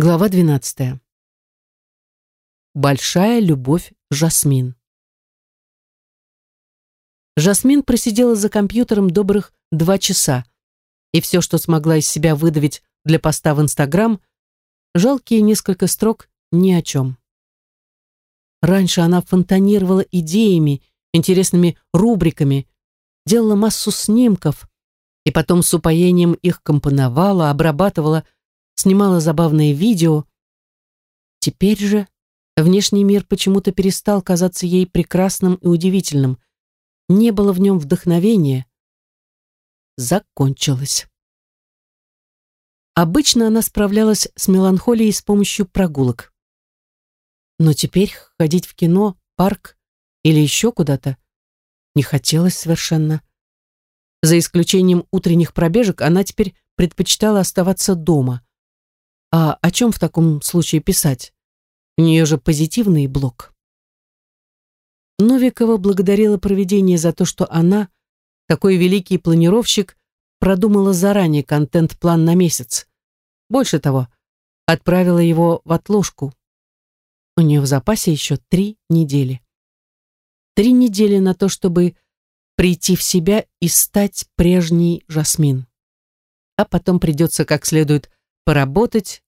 Глава 12. Большая любовь Жасмин. Жасмин просидела за компьютером добрых два часа, и все, что смогла из себя выдавить для поста в Инстаграм, жалкие несколько строк ни о чем. Раньше она фонтанировала идеями, интересными рубриками, делала массу снимков, и потом с упоением их компоновала, обрабатывала, снимала забавные видео. Теперь же внешний мир почему-то перестал казаться ей прекрасным и удивительным. Не было в нем вдохновения. Закончилось. Обычно она справлялась с меланхолией с помощью прогулок. Но теперь ходить в кино, парк или еще куда-то не хотелось совершенно. За исключением утренних пробежек она теперь предпочитала оставаться дома. А о чем в таком случае писать? У нее же позитивный блок. Новикова благодарила проведение за то, что она, такой великий планировщик, продумала заранее контент-план на месяц. Больше того, отправила его в отложку. У нее в запасе еще три недели. Три недели на то, чтобы прийти в себя и стать прежней Жасмин. А потом придется как следует поработать,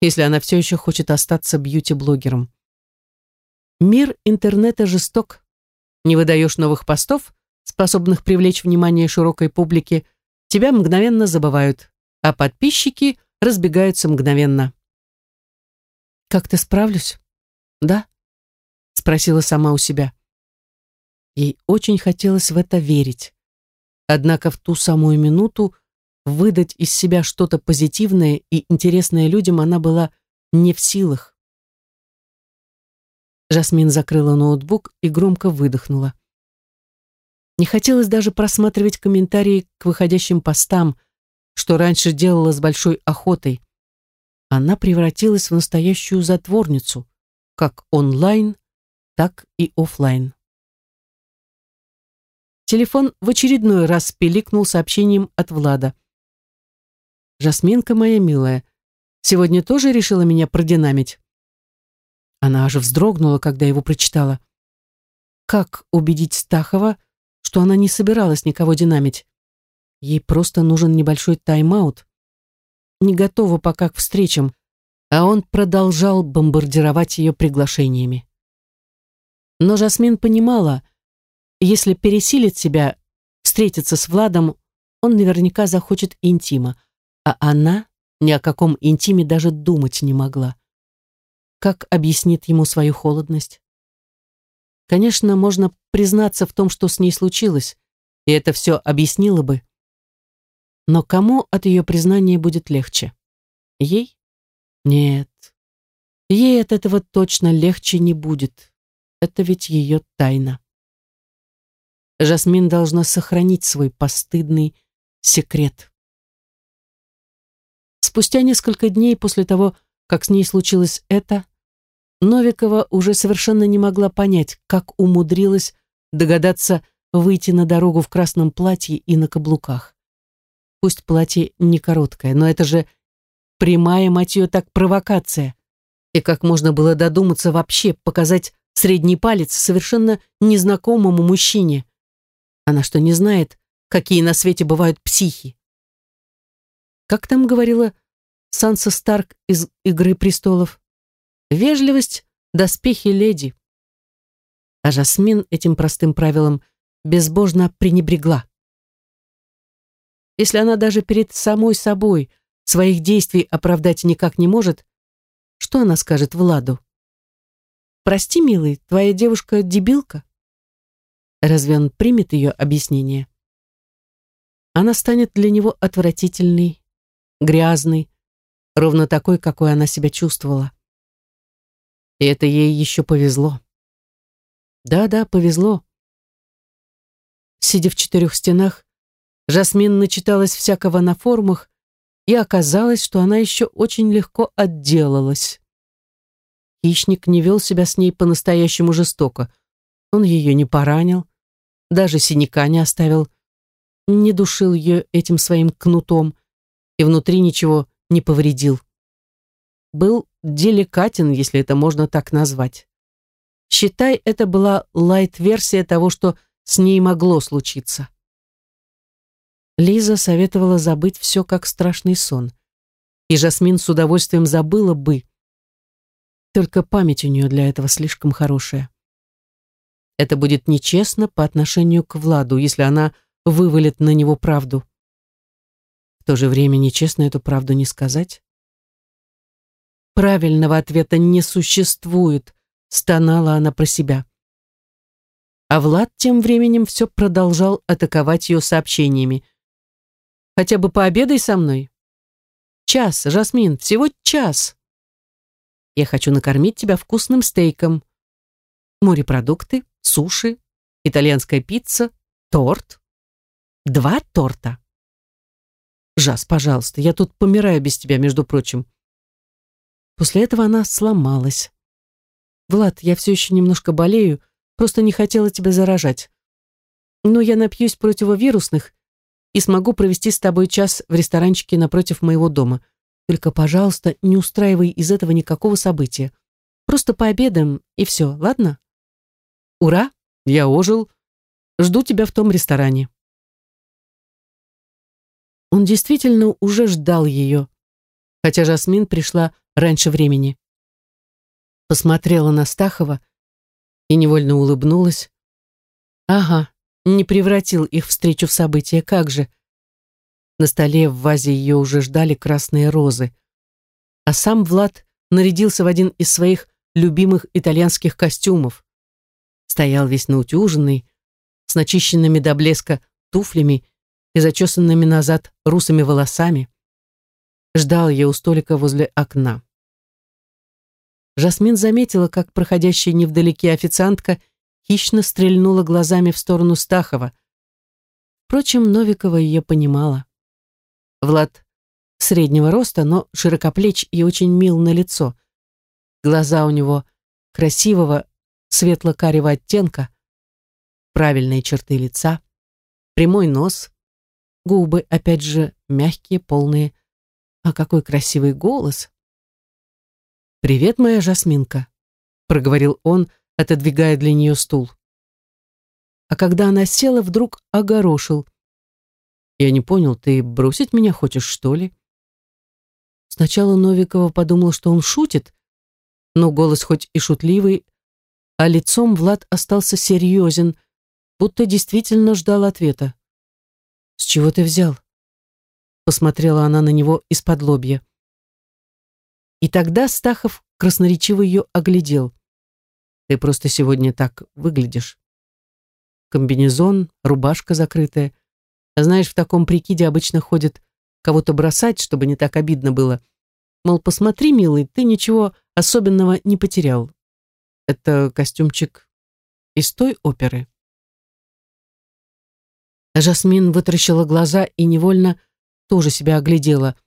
если она все еще хочет остаться бьюти-блогером. Мир интернета жесток. Не выдаешь новых постов, способных привлечь внимание широкой публики, тебя мгновенно забывают, а подписчики разбегаются мгновенно. «Как ты справлюсь?» «Да?» — спросила сама у себя. Ей очень хотелось в это верить. Однако в ту самую минуту выдать из себя что-то позитивное и интересное людям она была не в силах. Жасмин закрыла ноутбук и громко выдохнула. Не хотелось даже просматривать комментарии к выходящим постам, что раньше делала с большой охотой. Она превратилась в настоящую затворницу, как онлайн, так и офлайн. Телефон в очередной раз пиликнул сообщением от Влада. «Жасминка моя милая, сегодня тоже решила меня продинамить?» Она аж вздрогнула, когда его прочитала. Как убедить Стахова, что она не собиралась никого динамить? Ей просто нужен небольшой тайм-аут. Не готова пока к встречам, а он продолжал бомбардировать ее приглашениями. Но Жасмин понимала, если пересилит себя, встретиться с Владом, он наверняка захочет интима, а она ни о каком интиме даже думать не могла. Как объяснит ему свою холодность? Конечно, можно признаться в том, что с ней случилось, и это все объяснило бы. Но кому от ее признания будет легче? Ей? Нет. Ей от этого точно легче не будет. Это ведь ее тайна. Жасмин должна сохранить свой постыдный секрет. Спустя несколько дней после того, как с ней случилось это, Новикова уже совершенно не могла понять, как умудрилась догадаться выйти на дорогу в красном платье и на каблуках. Пусть платье не короткое, но это же прямая, мать ее, так провокация. И как можно было додуматься вообще показать средний палец совершенно незнакомому мужчине? Она что, не знает, какие на свете бывают психи? Как там говорила Санса Старк из «Игры престолов»? Вежливость — доспехи леди. А Жасмин этим простым правилом безбожно пренебрегла. Если она даже перед самой собой своих действий оправдать никак не может, что она скажет Владу? «Прости, милый, твоя девушка дебилка?» Разве он примет ее объяснение? Она станет для него отвратительной, грязный, ровно такой, какой она себя чувствовала. И это ей еще повезло. Да-да, повезло. Сидя в четырех стенах, Жасмин начиталась всякого на форумах, и оказалось, что она еще очень легко отделалась. Хищник не вел себя с ней по-настоящему жестоко. Он ее не поранил, даже синяка не оставил, не душил ее этим своим кнутом, и внутри ничего не повредил. был деликатен, если это можно так назвать. Считай, это была лайт-версия того, что с ней могло случиться. Лиза советовала забыть все как страшный сон. И Жасмин с удовольствием забыла бы. Только память у нее для этого слишком хорошая. Это будет нечестно по отношению к Владу, если она вывалит на него правду. То же время нечестно эту правду не сказать. Правильного ответа не существует, стонала она про себя. А Влад тем временем все продолжал атаковать ее сообщениями. «Хотя бы пообедай со мной». «Час, Жасмин, всего час». «Я хочу накормить тебя вкусным стейком». «Морепродукты, суши, итальянская пицца, торт». «Два торта». «Жас, пожалуйста, я тут помираю без тебя, между прочим». После этого она сломалась. «Влад, я все еще немножко болею, просто не хотела тебя заражать. Но я напьюсь противовирусных и смогу провести с тобой час в ресторанчике напротив моего дома. Только, пожалуйста, не устраивай из этого никакого события. Просто пообедаем, и все, ладно? Ура, я ожил. Жду тебя в том ресторане. Он действительно уже ждал ее, хотя Жасмин пришла раньше времени посмотрела на Стахова и невольно улыбнулась. Ага, не превратил их встречу в событие, как же. На столе в вазе ее уже ждали красные розы. А сам Влад нарядился в один из своих любимых итальянских костюмов. Стоял весь наутюженный, с начищенными до блеска туфлями и зачесанными назад русыми волосами. Ждал я у столика возле окна. Жасмин заметила, как проходящая невдалеке официантка хищно стрельнула глазами в сторону Стахова. Впрочем, Новикова ее понимала. Влад среднего роста, но широкоплеч и очень мил на лицо. Глаза у него красивого светло-карего оттенка, правильные черты лица, прямой нос, губы, опять же, мягкие, полные. А какой красивый голос! «Привет, моя Жасминка», — проговорил он, отодвигая для нее стул. А когда она села, вдруг огорошил. «Я не понял, ты бросить меня хочешь, что ли?» Сначала Новикова подумала, что он шутит, но голос хоть и шутливый, а лицом Влад остался серьезен, будто действительно ждал ответа. «С чего ты взял?» Посмотрела она на него из-под лобья. И тогда Стахов красноречиво ее оглядел. «Ты просто сегодня так выглядишь. Комбинезон, рубашка закрытая. Знаешь, в таком прикиде обычно ходят кого-то бросать, чтобы не так обидно было. Мол, посмотри, милый, ты ничего особенного не потерял. Это костюмчик из той оперы». Жасмин вытаращила глаза и невольно тоже себя оглядела –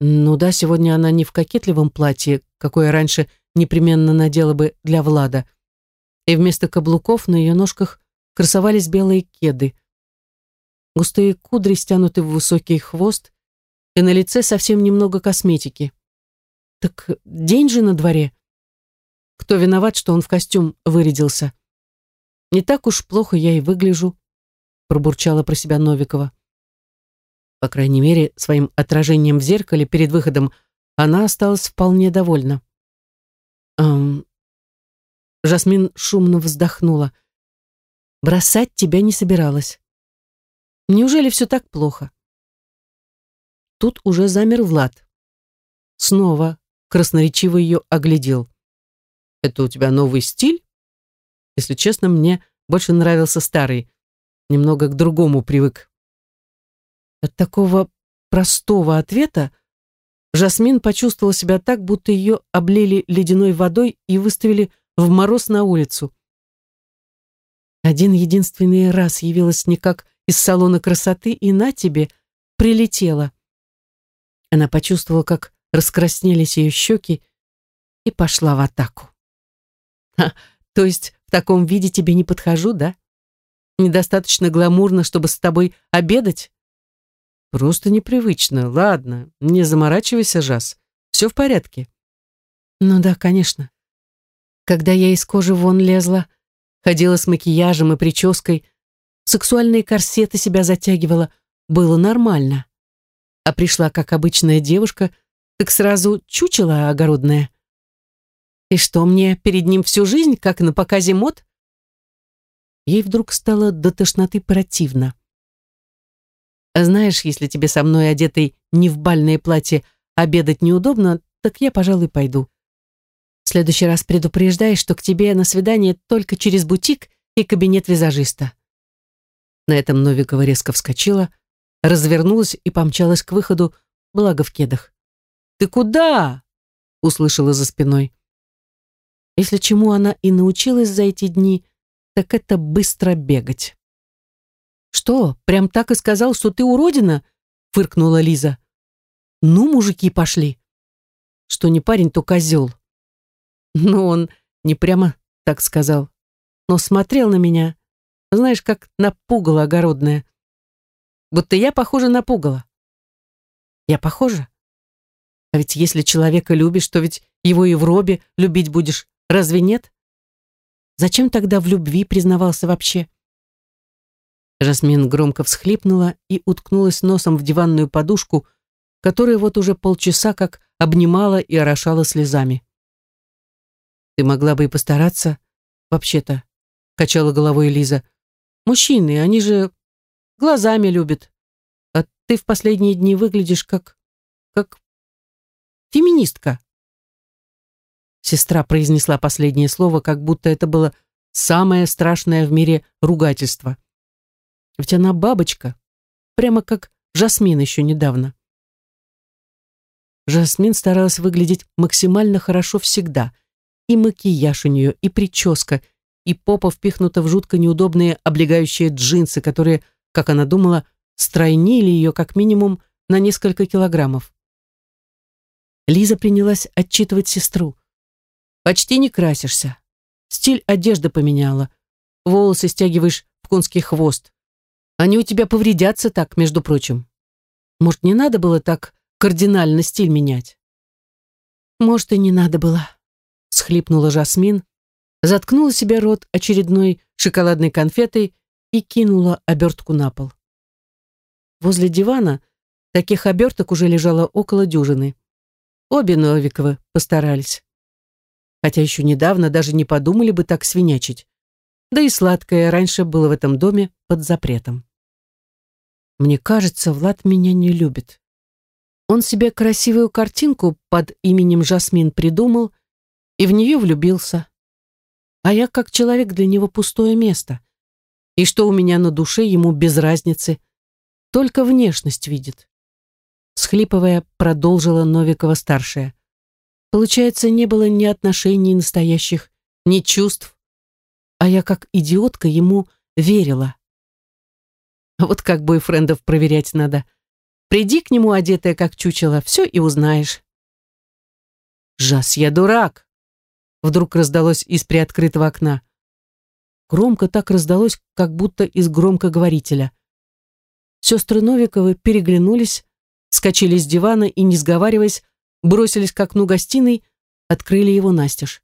ну да, сегодня она не в кокетливом платье, какое раньше непременно надела бы для Влада. И вместо каблуков на ее ножках красовались белые кеды. Густые кудри стянуты в высокий хвост, и на лице совсем немного косметики. Так день же на дворе. Кто виноват, что он в костюм вырядился? Не так уж плохо я и выгляжу, пробурчала про себя Новикова. По крайней мере, своим отражением в зеркале перед выходом она осталась вполне довольна. «Эм...» Жасмин шумно вздохнула. «Бросать тебя не собиралась. Неужели все так плохо?» Тут уже замер Влад. Снова красноречиво ее оглядел. «Это у тебя новый стиль?» Если честно, мне больше нравился старый. Немного к другому привык. От такого простого ответа Жасмин почувствовала себя так, будто ее облили ледяной водой и выставили в мороз на улицу. Один единственный раз явилась не как из салона красоты, и на тебе прилетела. Она почувствовала, как раскраснелись ее щеки, и пошла в атаку. «Ха, то есть в таком виде тебе не подхожу, да? Недостаточно гламурно, чтобы с тобой обедать?» Просто непривычно. Ладно, не заморачивайся, Жас. Все в порядке?» «Ну да, конечно. Когда я из кожи вон лезла, ходила с макияжем и прической, сексуальные корсеты себя затягивала, было нормально. А пришла как обычная девушка, так сразу чучело огородное. И что мне, перед ним всю жизнь, как на показе мод? Ей вдруг стало до тошноты противно. А знаешь, если тебе со мной одетой не в бальное платье обедать неудобно, так я, пожалуй, пойду. В следующий раз предупреждай, что к тебе на свидание только через бутик и кабинет визажиста. На этом Новикова резко вскочила, развернулась и помчалась к выходу, благо в кедах. «Ты куда?» — услышала за спиной. Если чему она и научилась за эти дни, так это быстро бегать. «Что, прям так и сказал, что ты уродина?» — фыркнула Лиза. «Ну, мужики пошли!» «Что не парень, то козел». Ну, он не прямо так сказал, но смотрел на меня, знаешь, как на пугало огородное. Будто я похожа на пугало. Я похожа? А ведь если человека любишь, то ведь его и в робе любить будешь, разве нет? Зачем тогда в любви признавался вообще? Жасмин громко всхлипнула и уткнулась носом в диванную подушку, которая вот уже полчаса как обнимала и орошала слезами. «Ты могла бы и постараться, вообще-то», — качала головой Лиза. Мужчины, они же глазами любят. А ты в последние дни выглядишь как... как... феминистка. Сестра произнесла последнее слово, как будто это было самое страшное в мире ругательство. Ведь она бабочка, прямо как Жасмин еще недавно. Жасмин старалась выглядеть максимально хорошо всегда. И макияж у нее, и прическа, и попа впихнута в жутко неудобные облегающие джинсы, которые, как она думала, стройнили ее как минимум на несколько килограммов. Лиза принялась отчитывать сестру. «Почти не красишься. Стиль одежды поменяла. Волосы стягиваешь в конский хвост. Они у тебя повредятся так, между прочим. Может, не надо было так кардинально стиль менять?» «Может, и не надо было», — схлипнула Жасмин, заткнула себе рот очередной шоколадной конфетой и кинула обертку на пол. Возле дивана таких оберток уже лежало около дюжины. Обе Новиковы постарались. Хотя еще недавно даже не подумали бы так свинячить. Да и сладкое раньше было в этом доме под запретом. Мне кажется, Влад меня не любит. Он себе красивую картинку под именем Жасмин придумал и в нее влюбился а я как человек для него пустое место. И что у меня на душе, ему без разницы. Только внешность видит. Схлипывая, продолжила Новикова-старшая. Получается, не было ни отношений настоящих, ни чувств. А я как идиотка ему верила. Вот как бойфрендов проверять надо. Приди к нему одетая как чучело, все и узнаешь. Жас, я дурак вдруг раздалось из приоткрытого окна. Громко так раздалось, как будто из громкоговорителя. Сестры Новиковы переглянулись, скачали с дивана и, не сговариваясь, бросились к окну гостиной, открыли его настежь.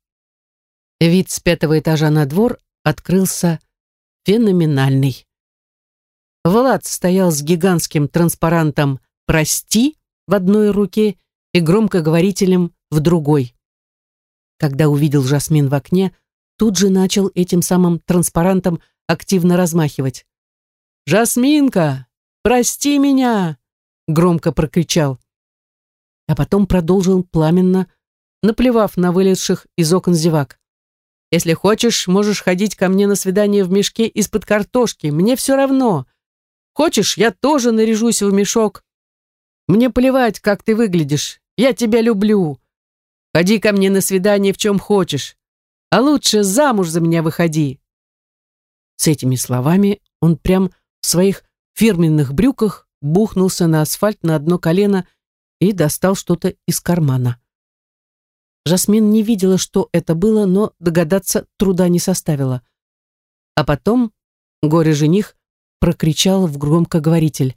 Вид с пятого этажа на двор открылся феноменальный. Влад стоял с гигантским транспарантом «Прости» в одной руке и громкоговорителем в другой когда увидел Жасмин в окне, тут же начал этим самым транспарантом активно размахивать. «Жасминка, прости меня!» громко прокричал. А потом продолжил пламенно, наплевав на вылезших из окон зевак. «Если хочешь, можешь ходить ко мне на свидание в мешке из-под картошки, мне все равно. Хочешь, я тоже наряжусь в мешок. Мне плевать, как ты выглядишь, я тебя люблю. Ходи ко мне на свидание в чем хочешь, а лучше замуж за меня выходи. С этими словами он прям в своих фирменных брюках бухнулся на асфальт на одно колено и достал что-то из кармана. Жасмин не видела, что это было, но догадаться труда не составило. А потом горе-жених прокричал в громкоговоритель.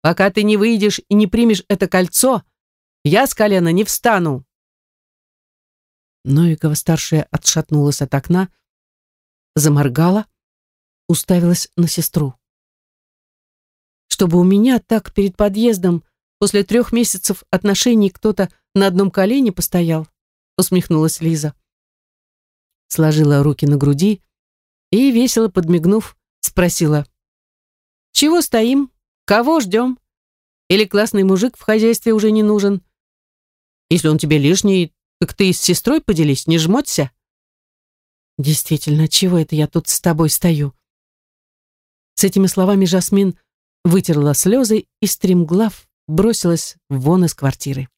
«Пока ты не выйдешь и не примешь это кольцо, Я с колена не встану!» Новикова-старшая отшатнулась от окна, заморгала, уставилась на сестру. Чтобы у меня так перед подъездом после трех месяцев отношений кто-то на одном колене постоял, усмехнулась Лиза. Сложила руки на груди и, весело подмигнув, спросила. «Чего стоим? Кого ждем? Или классный мужик в хозяйстве уже не нужен? Если он тебе лишний, так ты с сестрой поделись, не жмоться?» «Действительно, чего это я тут с тобой стою?» С этими словами Жасмин вытерла слезы и стремглав бросилась вон из квартиры.